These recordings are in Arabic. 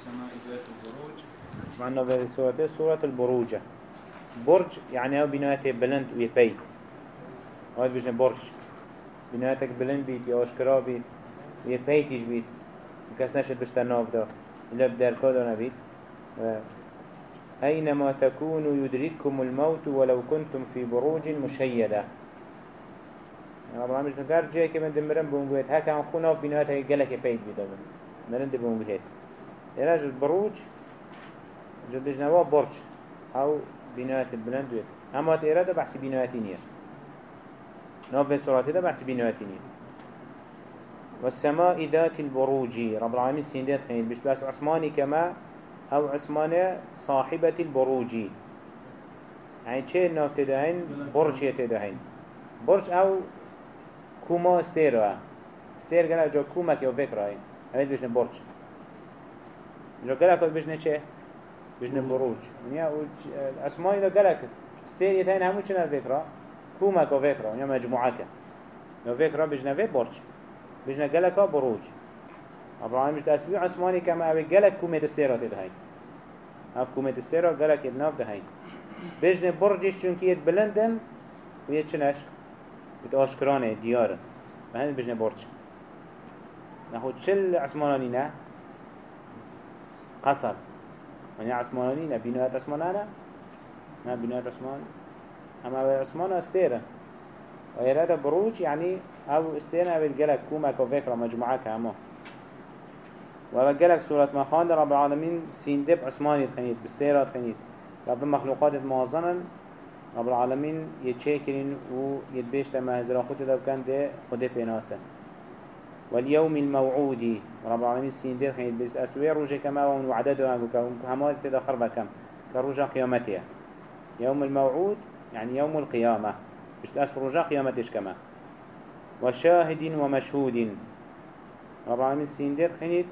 والسماء ذات البروج. معنا في سورة البروجة برج يعني هو بنايته بلند ويبيت هاي بيجن برج. بنايتك بلند بيت يا أشكرا بيت. ويبيتش بيت. كاس نشد بشتر ناف دا إلا بدار كادو نبيت. أينما تكونوا يدرككم الموت ولو كنتم في بروج مشيدة. رب العالمين نقار جاي كمان دمرن بونجويت هكا عن خونا في يقلك يبيت بيت مرن دي يراجع البروج جد جنوا برج. أو بناية البلند ويت أما تيرا بحث بنايتين نوفي سورة ده بحث بنايتين والسماء ذات البروج. رب العالمين سيندات خيل بش بس عثماني كما أو عثماني صاحبة البروج. يعني چه ناف تدهين برج يتدهين برج أو كوما استيرا استير قال جو كوما كيو فكرة هين هيد بيشن برج جو قال كل بيشن چه بيشن بروج يعني اسماء إذا قال استير يتهين همو چنا فكرة كوما كو فكرة يعني مجموعة كا فكرة بيشن في برج بيجنا جلك بروج أبراهيم مش تسوي عثماني كما أبي جلك كومة السيرة تدهين أف كومة السيرة جلك الناف دهين بيجنا برجش چونكي يت بلندن ويتشنش بتأشكرانه ديارة فهند بيجنا برج نحو تشل عثماني نه قصر. يعني عثماني نه بناء عثمانانا ما بناء عثمان. أما عثمان استيرة ويرادا بروج يعني أو استينا بالجلك كوما كوفيكرا مجموعة كاما وبالجلك سورة مخان رب العالمين سيندب عثماني الخنيت بستيرا الخنيت رب المخلوقات موازنا رب العالمين يتشاكرين ويتبيش لما هزرا خوتي دو كان ده خده بيناسا واليوم الموعود. رب العالمين سيندب خنيت بس أسوير روجة كما ومن وعدده هما تدخر بكم. كروجة قيامتها. يوم الموعود يعني يوم القيامة. مش تأسف رجاء قيامتش كما. وشاهد ومشهود. رب العالمين سيندر خنيت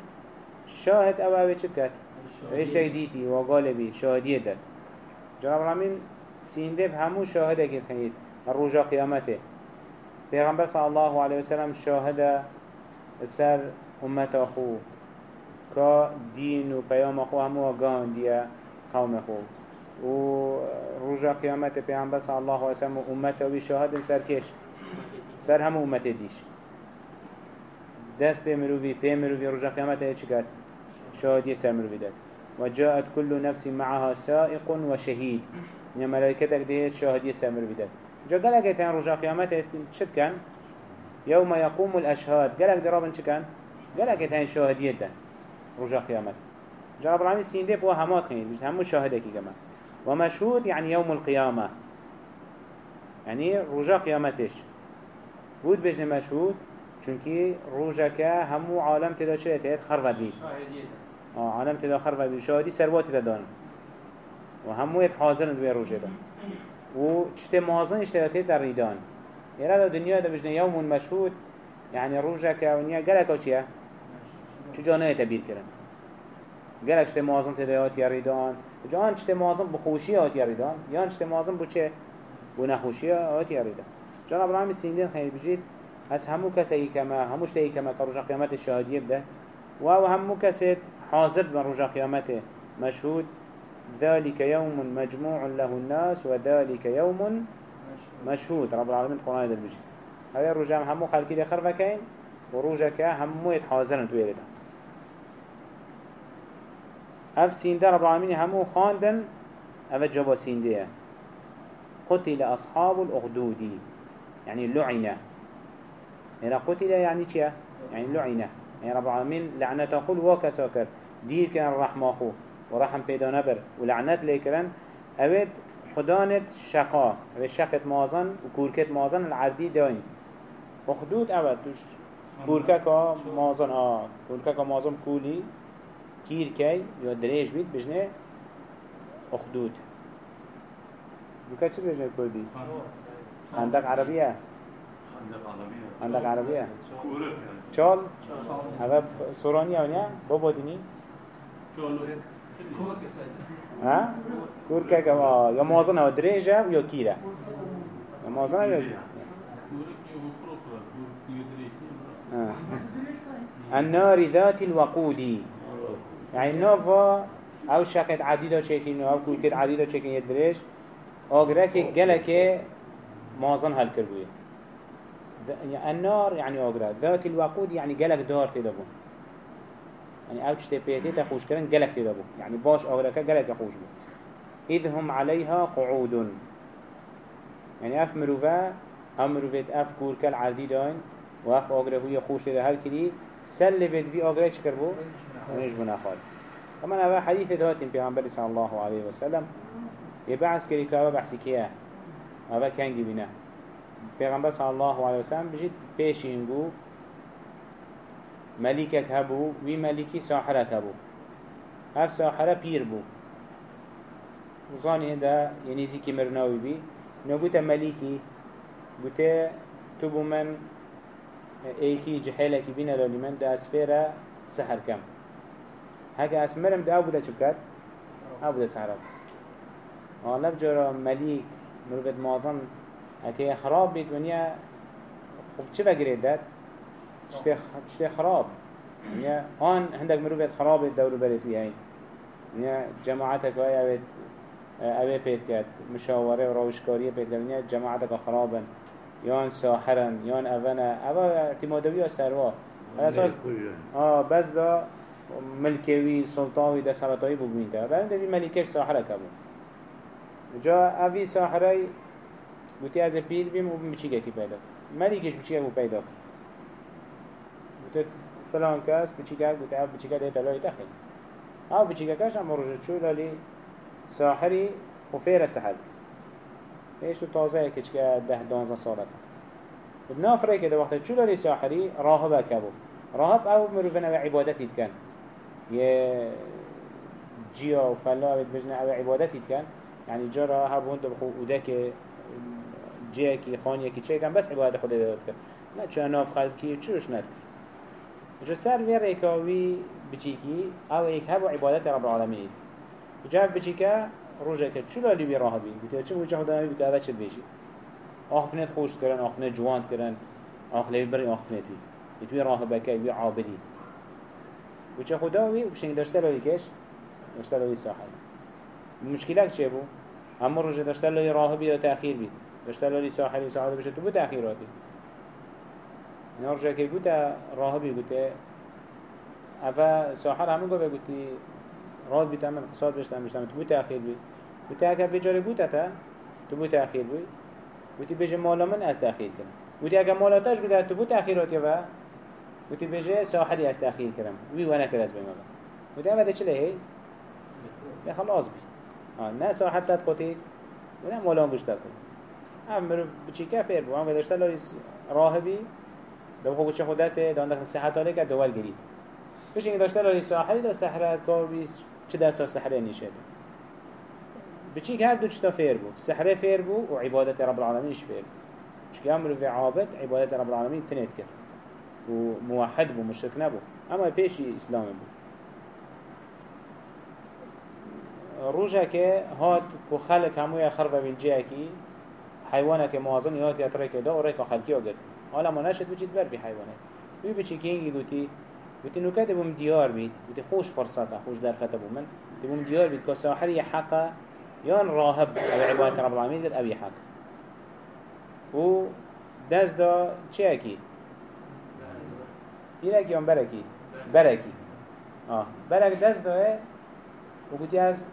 شاهد أو أبي شكت إيش تجديتي وقالبي شاهدية دل جرب العالمين سيندر همو شاهدك خنيت الرجاء قيامته. پیغمبر صلى الله عليه وسلم شاهد سر أمة أخوه كا دين و پیام أخوه همو وقان ديا قوم أخوه و رجا قيامت پیغمبر صلى الله عليه وسلم امته وی شاهد سر کش؟ سر هم امت دیش. دست مروفي پی مروفي رجا قيامت إيش کرد؟ شاهدی سر مروفي داد. وجاءت كل نفس معها سائق وشهيد من ملائكتك دهيت شاهدی سر مروفي داد. جا قالك تان رجا قيامت شد كان يوم يقوم الأشهاد. قالك درابن شد كان؟ قالك تان شاهدية دان رجا قيامت. جرب العالمين سيندي بوا همات خيني. بيش همو شاهدك كمان ومشهود يعني يوم القيامة. يعني رجا قيامتش. بود بجن مشهود. چونكي رجا كا همو عالم تدا چه تهد خرفت بيت آه عالم تدا خرفت بيت شهادي سروات تدا دان. وهمو يت حاضر دوي رجا دا و چت مازن اشتغلت در ريدان يرى دنيا دا بجن يوم مشهود. يعني رجا كا ونيا قلقا چيا چو جانه تبير كرن قلق چت مازن تدا هات يريدان جان چت مازم بخوشی آت یاریدان؟ یان چت مازم بو چه؟ بو نخوشی آت یاریدان. جان ابراهیم سیندین خیلی بجید. از همو کسی کما هموش تایی کما که رجا قیامت شهادیه بده. و همو کسی حاضر بن رجا قیامت مشهود. ذلك يوم مجموع له الناس وذلك يوم مشهود رب العالمين القرآن دل بجي هذا الرجام همو خلقي دي خرفكين وروجك همو يتحاضرن تويرده اف سينده رب العالمين همو خاندن اف جبا سينده قتل أصحاب الأخدود يعني لعنة. يعني قتل يعني چيا يعني لعنة. يعني رب العالمين لعنة تقول وكساكر دير كان الرحمة أخو ورحم بيدا نبر ولعنات ليكرن أود خدانت شقا. و شقت مازن و کورکت مازن العردی داین. و خدود اول توش کورکک مازن آه کورکک مازن کولی کیرکی یا دریش بید بجنه و خدود. بکر چی بجنه کردی؟ خندق عربیه. خندق عربیه. چال؟ اول سورانی ها نه؟ بابا دینی؟ ها؟ كور كي كما يا موازنة و دريجة يا كيرة يا موازنة يا النار ذات الوقود. يعني نوفا أو شقت عديدة چكين أو كل عديدة چكين يدريش گله که مازن هل کردوی النار يعني آگره ذات الوقود يعني گلک دار تیده بون يعني أو چته پیتی تا خوش کرن گلک تیده بون يعني باش آگره که گلک خوش بون إذ هم عليها قعود. يعني أف مروفا هم مروفت أف كوركل عردي داين وأف آگره هوی خوش تیده هل کری سلفت في آگره چکر بو؟ ونجبنا خال طبعا هذا حديث دهاتين پیغمبر صلى الله عليه وسلم. يبعث كري كابا بحثي كيا. هذا كان جبنا پیغمبر صلى الله عليه وسلم بجد بيشي هنگو ملكك هبو وي ملكي ساحرك هبو هف ساحره پیر بو. وزاني هنده ينزي كي مرناوي بي نقول ملكي قلت تبو من ايكي جحيلك بينا لولي من ده اسفيرا سحر كم هكا اسمرم ده ابو ده چبكت ابو ده سحرات غالب جرا ملیک مروفت مازن اکی خراب بید ونیا خب چه بگیرید داد؟ چه خراب. ونیا آن هندک مروفت خراب دور برید بیاین ونیا جماعتك وای اوید اوه پید کرد مشاورة و روشکاری پید کرد ونیا جماعتك خرابن یان ساحرن یان اونا اوه اعتمادوی و سروا أساس آه بس دا ملکوی سلطاوی دا سلطایی بگوین تا بعد دوی ملکش ساحرة کبون جا اوی ساحرای بوتی از پیر بیم و بچی گتی پیدا ملیکش بچی پیدا گوته فلان کس بچیکه گوته اف بچیکه ده دلای تخیل اف بچیکه کش اما روژه چولا لی ساحری خفیر سحر ایش تو تازه کچ که ده دانزه صورت؟ ابن افره که ده وقت چولا لی ساحری راهب کبو راهب او مروفن و عبادتی دکن یه جیا و فلا بد بجنه او عبادتی دکن یعنی جا راهب هون ده بخو اوده که جیا کی خانیه کی چه کن بس عبادت خود داد کرد نه چه ناف خلقی چوش ند جسر وی ریکاوی بچیکی او ایک هبو و عبادت رب العالمین. جف بچیکا روژه که چلو لیوی راه بین؟ گوتیا چه موجه خدا نمی اوه چه بیشی؟ آخفنت خوش کرن آخفنت جواند کرن آخلوی بری آخفنتی یتوی راه بکه یوی عابدی. وچه خدا وی وشنگ داشته لوی کش؟ داشته لوی ساحل مشکلک چه بو؟ اما روژه داشته لوی راه بی و تأخیر داشته لوی ساحل ساحل بشه تو بو تاخیراتی اینا رجاکی گوتا راهبی گوته. اوه ساحر همون گوه گوتی راد بیتم من قصاد بشتم بشتم. تو بوده اخیر بی. بوت اگه ویجاره بوده تا؟ تو بوده اخیر بی. بوتی بجه مالا من از تاخیر کنم تو اگه مالاتش بوده تو بوت اخیرات یا تو بجه ساحری از تاخیر کردم وی و کرد از بیم با بوتی اوه چله هی ده خلاص بی. نه ساحر تد قطید و نه مالان بوشتد قطید هم برو بچی کفر بو. هم گذاشته لاریس راهبی. دو خو بچه خودت دان دخل صحت حاله که دول گرید. بش اینکه داشته لاریس ساحلی دا سحره کاویس چه درس سحره نیشه بچی که هر دو چتا فیر بو سحره فیر بو و عبادت رب العالمینش فیر چون امر في عابد عبادت رب العالمین تنید کرد. و موحد بو مشرک نبو اما پیشی اسلام بو روجا که هات کو خلق هموی خرب بالجه کی حیوانه که موازن یاد یتره که دا و ریکا خلقی حالا ما نشد بچید بر بی حیوانه. بی بچی که اینگی گوتی گوتی نکته بوم دیار بید. گوتی خوش فرصته خوش درفته بوم. من بوم دیار بید که ساحری حقا یان راهب أو عبادت رب العالمین قد اوی حق. و دست دا چه اکی؟ تیرکی یا برکی؟ برکی. آه. برک دست دا و گوتی از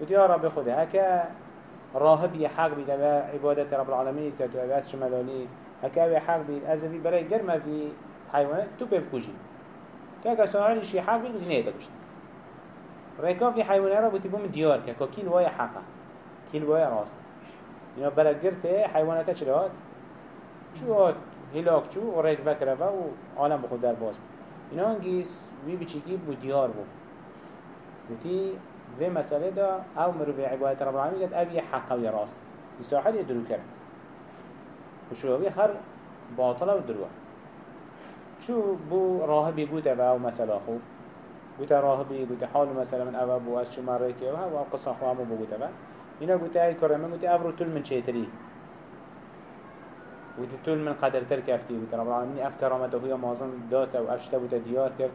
قلت يا رب خده هكا راهب حق بيد أبا عبادة رب العالمين كتو أبا أسش ملالي هكا أبا حق بيد أزفي برای قرمه في حيوانات تو بيبكوشي كاكا سؤالي شي حق بيد نيه بكشت ريكا في حيوانات رب تبوم ديار كاكا كيل وايا حقا كيل وايا راست ينا برای قرته حيوانات چلات شو هات هلاك شو وريك فكره و عالم بخود در باز اینا انگیس وی بچیکی بو دیار بو بودی في مسألة دا أو مروفي عبادة رب العالمين قد أبي حقا ويراست يساحل يدرو كرم وشو خر باطلة ودروه شو بو راهبي قوتا أو مسألة أخو قوتا راهبي قوتا حال مثلا من. أبا بو أس شو مريكي وها وقصة خوامو بو قوتا با هنا قوتا أي كرمين قوتا أفرو تل من شيتري قوتا تل من قدر ترك أفتي قوتا رب العالمين أف كرامته هي مازن داتا وأفشتا بوتا ديار كر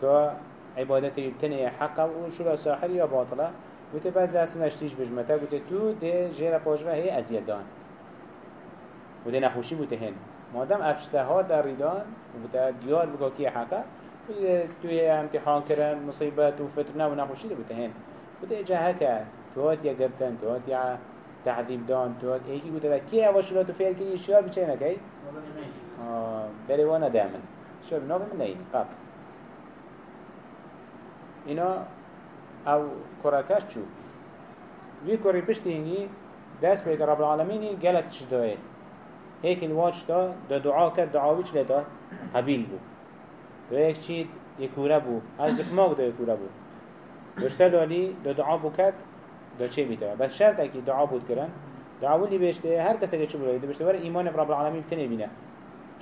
كا عبادته يبتني حقا وشو ساحر يا باطلة. قلت بس دست نشتيش بجمتا قلت تو ده جيرا باجوه هي ازياد دان وده نخوشي بوده هن. مادام افشتها در ریدان و بوده دیار بگو کی حقا توی امتحان کردن مصیبت و فتنه و نخوشی ده بوده هن. بوده جهه که تو هات یا گرتن تو هات یا تعذیب دان تو هات ایکی بوده کی اواشلاتو فعل کنی شیار بچه نکی؟ بری وأنا دامن. شو بنابه من نینی قبل اینا أو كراكاش چو؟ وی كوري پشتی هنگی دست بيك رب العالمینی گلک چش دایه؟ هيك الواج دا دا دعا كد دعاوي چه دا قبيل بو دا يك چيد يكورا بو هزك ماغ دا يكورا بو دشتر لالي دا دعا بو كد دا چه بيتا بس شرط اكي دعا بود کرن دعاوي اللي بيشته هر کسی که چه دا بيشته ور ایمان رب العالمين بتنه بينا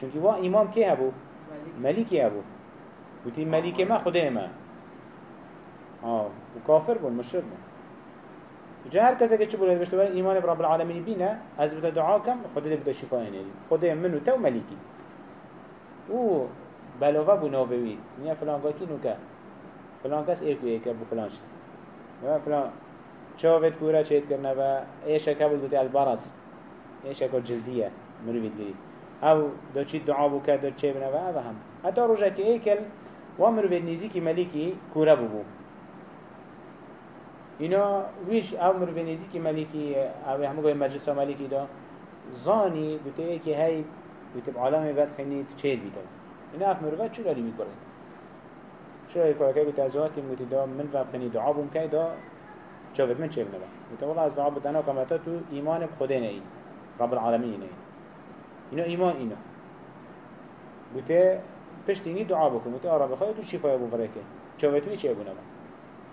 چونكي وا امام كي هبو ملكي هبو وتي ملكي ما خده ما آه وكافر بون مشرك بون جا هر کسی که چه بوده بشته بر ایمان رب العالمین بینه از بده دعا کم خدا ده بده شفا اینه. خدا منو تو ملیکی. أو بلاوا بو ناوی نیا فلان گا کی نو که؟ فلان کس ایکو ایکه بو فلان شد. و فلان چاوت کورا چیت کرنه و ایشه که بود بوده البرس ایشه که جلدیه مروید گری أو دا چی دعا بو کرد دا چه بنه و أو هم. حتی روژه که ایکل و مروید نیزی که ملیکی کورا بو بو. اینا ویش او مروینیزی که ملیکی او همه گوی مجلس ملیکی دا زانی گوته ای که هی گوته عالم ود خینی چید بیده. اینا اف مروت چرا لی می‌کنه چرا کنه که گوته از وقتی گوته دا من ود خینی دعا بوم که دا چاوت من چه بنبا گوته والله از دعا بودنا کمتا تو ایمان خدا نهی رب العالمین نهی. اینا ایمان اینا. گوته پشتینی دعا بکن. گوته آرام بخواه تو شفای بو برکه چاوت چه بنبا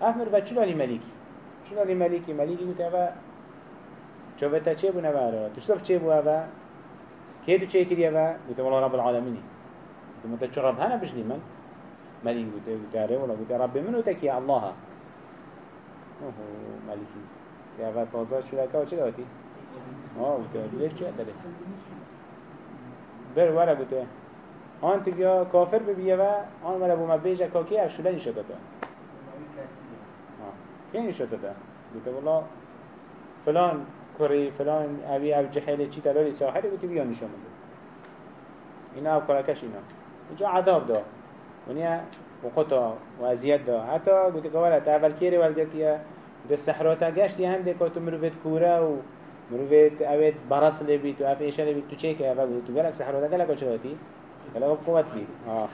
اف مروت چرا لی ملیکی؟ شنو لی ملیکی ملیکی گوته و چوبتا چه بونه و تشتف چه بوه و که تو چه کریه و گوته والله رب العالمینی گوته متا چه رب هنه بشنی من ملیک گوته گوته اره والله گوته رب من و تکی الله اوه ملیکی که و تازه شلکه و چه داتی؟ آه گوته بیر چه داره بر وره گوته آن تبیا کافر ببیه و آن وره بوما بیجه کاکی افشولنی شده كين شو تدا قلت والله فلان كري فلان أبي أو جحيل شيء تلالي ساحر قلت بيان نشان منه إنا أو كراكش إنا جا عذاب دا ونيا وقطع وأزياد دا حتى قلت قوالا تأول كيري والقلت يا ده السحراتا قاشت يهندك وتو مروفيت كورا و مروفيت أويت برس اللي بيت وأف إيش اللي بيت تشيك يا فقلت تو سحراتا قالك وشلاتي قالك قوة بيت آه.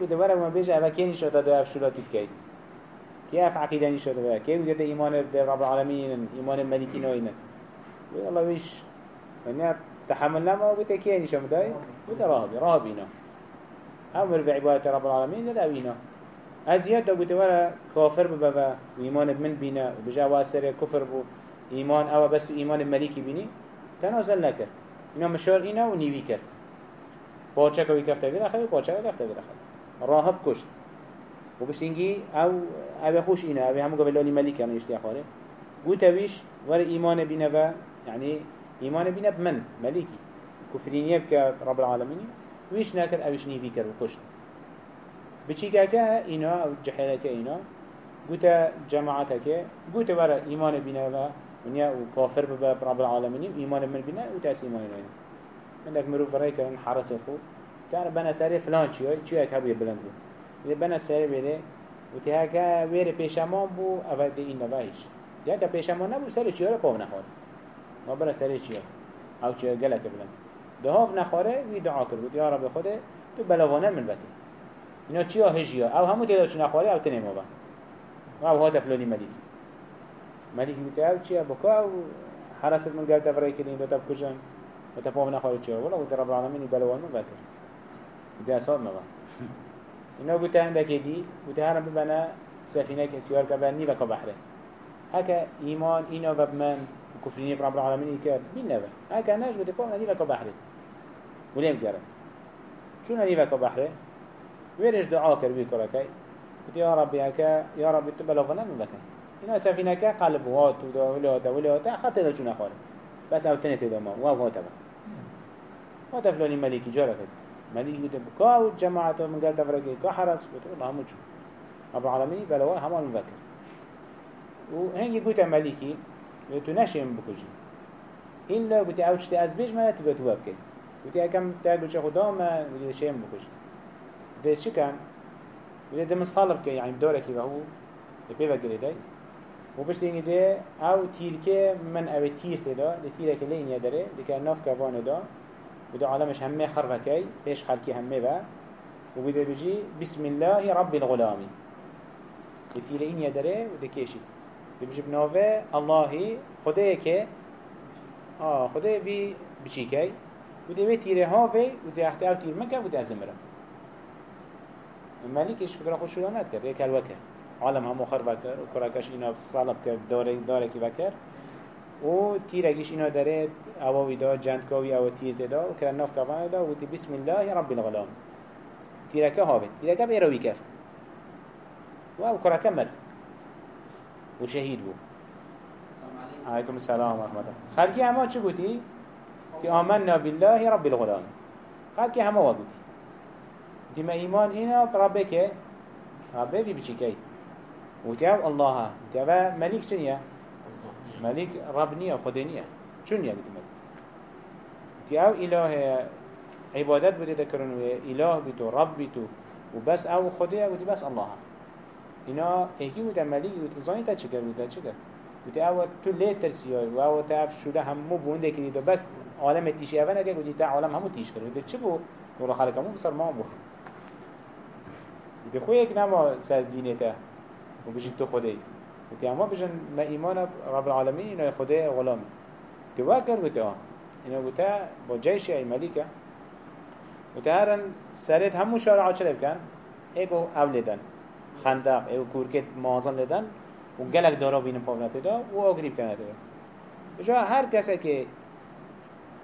قلت ورا ما بيجي أبا كيني شو تدا أفشولا تتكيد كيف عقيدة نشده بها كيف وجد إيمان رب العالمين؟ إيمان الملكي نوينة الله ويش؟ من تحملنا ما قلت كيه نشام داي؟ قلت راهبي راهبينا أمر في عبادة رب العالمين لا بينا أزياد قلت ولا كافر ببا وإيمان من بينا وبجا واسر كفر بو إيمان أو بس إيمان الملكي بيني تنازل نكر إنا مشار إنا ونيوي كر باچه کوي کفته بیره خیلی باچه کفته بیره خیلی راهب کشت و بشتینگی أو أو خوش اینه أو همو قبل لانی ملیک کنه اشتی اخواره قوتا ویش ور ایمان بینه و يعني ایمان بینه بمن ملیکی. كفرينيه بك رب العالمين ويش ناكر اوش نيفي كر وكشت بچيكا اینا أو جحيلك اینا قوتا جماعتك قوتا ورا ایمان بینه و ونیا و کافر ببا رب العالمين ایمان من بینه و تاس ایمان بینه من لك مروف رأي كان حرس خو تعرف بنا ساري فلان چيو چيو اك هبو ده بنا سر بره و تی که ویر پیشمان بو اول ده این نوهیش ده تا پیشمان نبو سر چیار پاو نخواد ما بنا سر چیار او چیار گلت بلن ده هاف نخواره وی دعا کرد بود یا رب خوده تو بلوانه من باتی. اینا چیا هجیا او همو تیدا چون نخواره او تنیم آبا او ها تفلانی ملیکی ملیکی بوده او چیا بکا او حرست من گلت افرای کردین دو تب کجن و تا پاو نخواره چیار بلا و رب العالمین بلاوان من باتی. ده اصاب مبا اینا گوته هنده دی گوته هرم ببنه سفینه که سیار که بنی و که بحره هکا ایمان اینا و بمن کفرینی رب العالمین که بین نبه هکا نش گوته پا نی و که بحرة. ولیم گره چون نی و که بحرة؟ ویرش دعا کر بی کرا که گوته یا ربی هکا یا ربی تو بلافنه من بکن اینا سفینه که قلب وات و دولات ولات خط دا چون خاره بس أو تنه تدا ما و أو هاتا با هاتا فلانی ملیکی جارا کد مليك يقول بكا والجماعة من قال حرس قلت والله هم جو رب العالمين بلوا همان مفكر وهنجي قلت مليكي قلت نشيم بكجي إلا قلت أوش تأزبيج ما تبقى توابكي قلت أكم تاقل شيء خدا ما قلت شيم بكجي ده شي كان قلت ده من صالب كي يعني بدورك وهو يبقى قلت ده وبشتيني ده أو تيركه من أو تير ده لتيرك اللي إنيا داره لكي ناف كفانه ده وده عالمش همه خرفكي بيش خلقي همه با. وبده بيجي بسم الله رب الغلام. لتير إنيا داره وده كيشي ده بيجي بنوفه الله خده كي آه خده في بشيكي وده بي تيره هاوه وده احتي أو تير مكه وده ازمره الملك إيش فكره خوش شو نات كر يكال وكر عالم همو خرب کرد و کرکش اینا صلب کرد و تیرگیش اینا داره اوی دا جند کاوی أو تیر دا و کرن ناف کفان دا و تی بسم الله رب الغلام. تیرکه هاوید تیرکه بیروی کفت. و أو کرکه مر. و شهید بو. عليكم السلام ورحمة الله. خلقي هما چه قوتي؟ تي آمنا بالله رب الغلام. خلقي هما وقوتي تي ما إيمان إنا ربك ربك في بچي وتعو الله. تعو ملك شنيا ملك رب نيا خد نيا شنيا بتمل تعو إله عبادات بده تكرن إله بتو رب بتو وبس أو خديا ودي بس الله. إنا هيك وده ملك وتزاني تشكر وده تشكر وتعو تو ليه ترسيا وأو تعرف شو ده هم مو بونده كني ده بس عالم تيشي أفنى كده ودي تاع عالم همو تيش كده وده تشبه ولا خالك مو بصر ما بو وده خويك نما سر دينته وبيجي تو خدي وقتی همه بجن ما ایمان رب العالمین اینای خدا غلام تو وکر و ها اینا بوده با جیش ای ملیکه بوده هرن سرت همون شارعا چه بکن ایگو اولیدن خندق ایگو کورکت مازن لدن و گلک دارا بین پاونته دا و آگریب کنه دا هر کسی که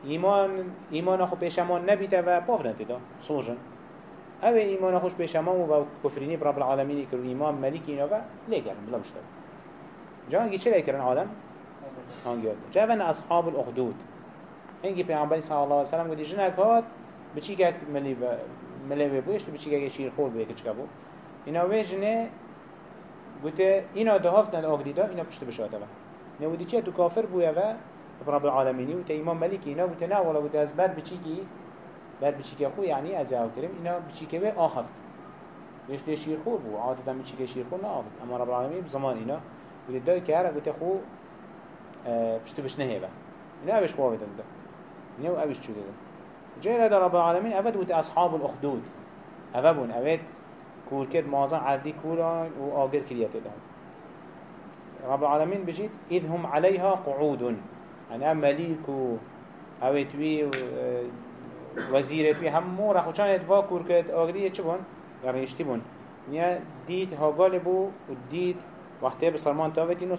ایمان ایمان خو پیشمان نبیته و پاونته دا سوژن او ایمان خوش پیشمان و کفرینی رب العالمینی که ایمان ملیکی اینا و لگرم بلا مشتبه جا هنگی چه لیکرن عالم؟ هنگی جا ون اصحاب الاخدود. هنگی پیغمبری صلی الله علیه وسلم گودی جنک هات بچی که ملی و ملی بویش بچی که شیر خور بوی که چکا بو اینا وی جنه گوته اینا دهافت ند آگریدا اینا پشت بشاته و. نودی چه تو کافر بویا و رب العالمینی و تا ایمان ملیکی اینا گوته نه ولا گوته از بر بچی کی؟ بعد بچیکه خو؟ یعنی از او کریم اینا بچیکه به آخفت. رشته شیر خور بو عادتا بچیکه شیر خور؟ نه آخفت. اما رب العالمین بزمان اینا بده دای که هر گوته خو پشت بش نهیبه اینا اوش خواهی ده اینا اوش چوده ده جای رد رب العالمین اوید بود اصحاب الاخدود. اوه بون اوید کورکت مازن عردی کوران و آگر کریت ده رب العالمین بجید اذ هم عليها قعود يعني مليك و اويتوي وزیرت بی همو رخوچان ادوا کور کرد. آگری چه بون؟ گرنیشتی بون. نیا دید هاگال بو و دید وقتی بسلمان تاوتین و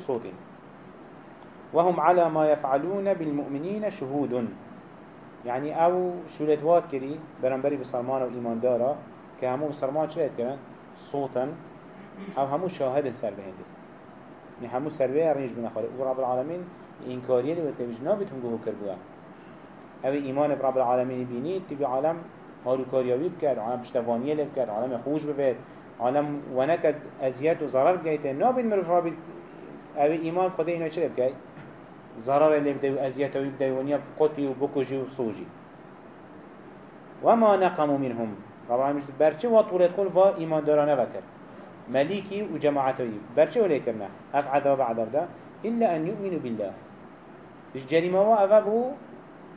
وهم على ما يفعلون بالمؤمنين شهود يعني أو شولتوات كري برنبري بسلمان و ايمان دارا که همو بسلمان شلت کرن صوتا. أو همو شاهد سر بهنده يعني همو سر به رنج بنخاره و رب العالمين انكاريه اللي بتوجنا بتهم جوه كربوها أو ایمان برب العالمین بینید تبی عالم هاروکاریاوی بکرد عالم پشتوانیه لب کرد عالم خوش ببید عالم ونکد ازیت و ضرر بگیته نابید مروف رابید أو ایمان خود اینا چه بگید ضرر لب دی و ازیت و بده ونیا قطی و بکجی و صوجی وما نقموا منهم رب العالمین برچه و طولت خل و ایمان دارانه وکر مليكي وجماعتي برچه ولی کرنه اف عذاب عذاب ده إلا أن يؤمنوا بالله إيش جريمة وأفابه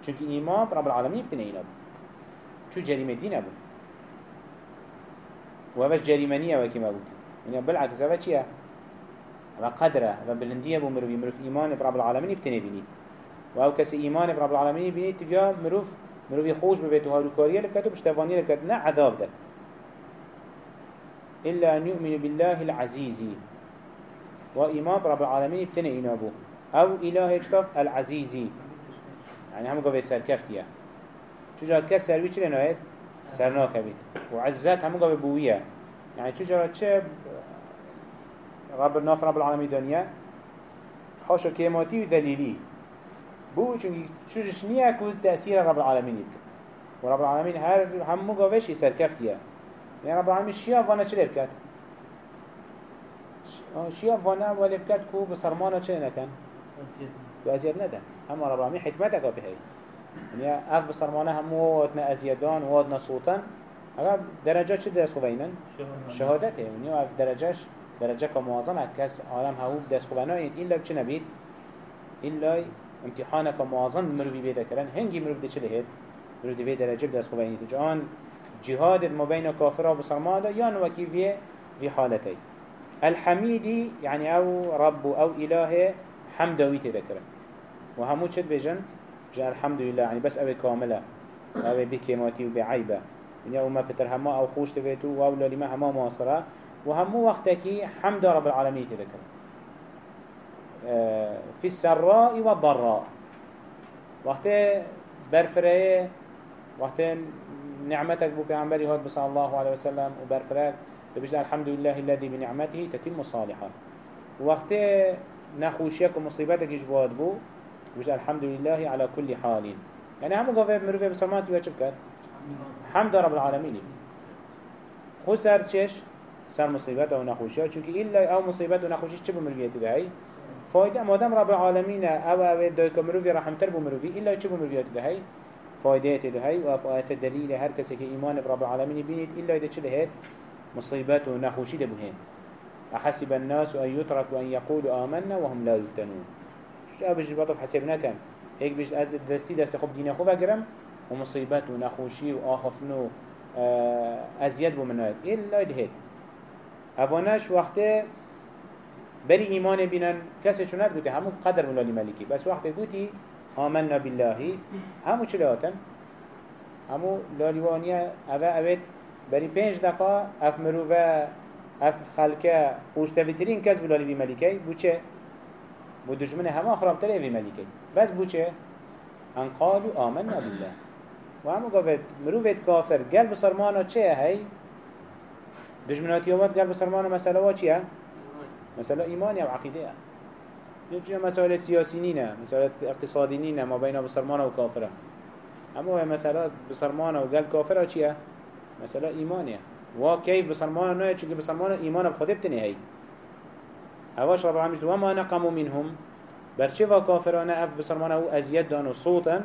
چونك إيمان رب العالمين بتنين أبو شو جريمة دين أبو وهذا جريمانية وكما أبو يعني بالعكس هذا چيه هذا قدره. هذا بلندية أبو مروف. إيمان رب العالمين بتنين بنيت. وهو كسي إيمان رب العالمين بنيت تفيا مروف مروف يخوش ببيته هاروكارية لبكته بشتفانية لبكته نا عذاب ده. إلا أن يؤمن بالله العزيز. وإيمان رب العالمين بتنين أبو أو إله يجتف العزيزي يعني هم قوي سركفتيا چجا كس سروي چه لنهايت سرناك بيت وعزات هم قوي بوية يعني چجا چه رب الناف رب العالمين دنيا حاشا كيماتي وذليلي بو چونكي چجش نيا كوز تأثير رب العالمين ورب العالمين هر همو قوش يسر كفتيا يعني رب العالمين شيا فانا چلي بكت شيا فانا ولي بكت كو بسرمانا چلي نكن وازياد ندن اما رب العالمين حكمتك بهي يعني اف بسرمانا همو واتنا ازيادان واتنا صوتا اما درجة چه دست خوبينن؟ شهادته يعني اف درجهش درجه كموازنة كس عالم هاو دست خوبنا إلا بچه نبيد إلا امتحانك موازن مروفي بيدا كرن هنگي مروف دي چه لهد؟ مروف دي درجه بدست خوبيني جان جهاد ما بين كافر وبسرمانا يان وكي في في حالتي الحميدي يعني أو رب أو اله حمدوي تذكره وهمو چد بجن جاء الحمد لله يعني بس اوه كاملة. اوه بكيماتي وبعيبة يعني أو ما بتر هما أو خوش تبيتو واو لما هما مواصرة وهمو وقتكي حمد رب العالمين تذكر. آه، في السراء والضراء. وقت برفرة وقت نعمتك بو پیغمبری هاد بصلى الله عليه وسلم وبرفرك بجد الحمد لله الذي بنعمته تتم الصالحات. وقت نخوشيك ومصيبتك اجباد بو. بجد الحمد لله على كل حال. يعني همو قفه مروفه بسلمات ويا چبكت حمد رب العالمين خو سر چش؟ سر مصيبت و نخوشي چونك إلا أو مصيبت و نخوشي چه بمروفيته ده فايدة مادام رب العالمين أو أو دايك مروفي رحمتر بمروفي إلا چه بمروفيته ده هاي فايدة ده هاي وفايدة الدليل هر كسي ایمان برب العالمين بینید إلا ده چه ده مصيبت و نخوشي ده بهين أحسب الناس أن يتركوا أن يقولوا آمنا وهم لا يفتنون أبش بطف حسبنا كان هيك بيش أز دستي دست خوب دين خوب أجرم ومصيبات ونخوشي وآخفنو أزياد بمنات إلا يدهد أفناش وقت بري إيمان بينن كسي شنات قوتي همو قدر ملالي ملكي. بس وقت قوتي آمنا بالله همو چلاتن همو لاليوانيا أفا أبد بري پنج دقا أف مروفا أف خلقه وشتفترين كس بلالي ملكي بو چه؟ بو دجمن همه خرابتر اوی ملیکی بس بو چه؟ ان قالو آمنا بالله. و همو گفت مروفت کافر گل بسرمانا چه هی؟ دجمناتی اومد گل بسرمانا مسئله وا چیه؟ مسئله ایمانی و عقیده نجي مسائل سياسي نينا مسائل اقتصادي نينا ما بين بسرمانة وكافرة أما هو مسألة بسرمانة وقال كافرة چيا مسألة إيمانية وكيف بسرمانة نوع چونك بسرمانة إيمانة بخده بتني هاي أواش رب العالمين وما نقموا منهم. برشفا كافران أف بسرمانه أزيد دانو صوتا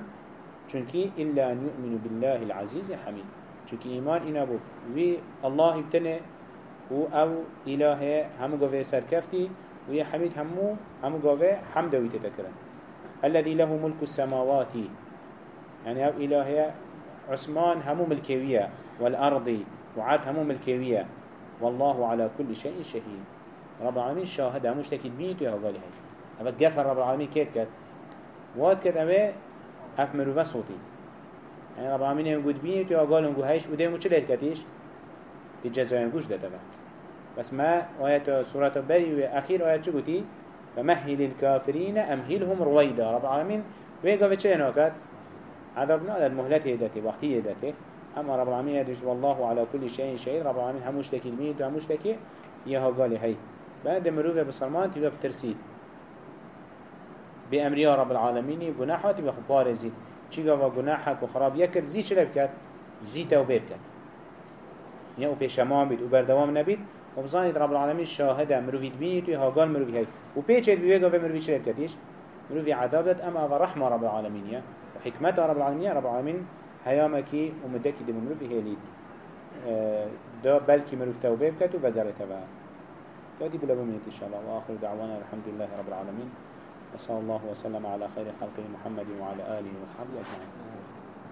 چونكي إلا أن يؤمنوا بالله العزيز الحميد چونكي إيمان إنا بو وي الله ابتنه و أو إله همو قوة سركفتي ويا حميد همو همو قوة حمد ويتذكرن الذي له ملك السماوات. يعني أو إله عثمان همو ملكوية والأرض وعاد همو ملكوية والله على كل شيء شهيد رب العالمين شاهد هموش تكيد بيت ويا قالي هاي أبا جفر رب العالمين كيت كت واد كت أبا أف مروفة صوتي يعني رب العالمين يقول بيت ويا قال نقول هايش ودي مش ليت كتيش دي جزاء ينقوش ده تبع بس ما آيات سورة بري وأخير آيات شو قلتي فمهل الكافرين أمهلهم رويدا رب العالمين ويقا بتشي نوكات عذابنا على المهلة هدته وقتي هدته أما رب العالمين يدش والله على كل شيء شيء رب العالمين هموش تكي الميت وهموش تكي يها قالي هاي بعد مروفة بسلمان تبقى بترسيد بأمريا رب العالمين جناحات تبقى خبار زيد. چيغا و وخراب يكر زي چلا بكت زي توبه بكت يعني وبيشمان بيت وبردوام نبيت وبزانيت رب العالمين شاهده مروفيد بيت وهاقال مروفي هاي وبيچت بيوغا و مروفي چلا بكتيش مروفي عذابت أما ورحمة رب العالمين وحكمة رب العالمين رب العالمين هيامكي ومدكي دي مروفي هي ليدي آه، دا بلكي مروف توبه بكت وبدرته بقى كادي بلا إن شاء الله. وآخر دعوانا الحمد لله رب العالمين. وصلى الله وسلم على خير خلقه محمد وعلى آله وصحبه أجمعين.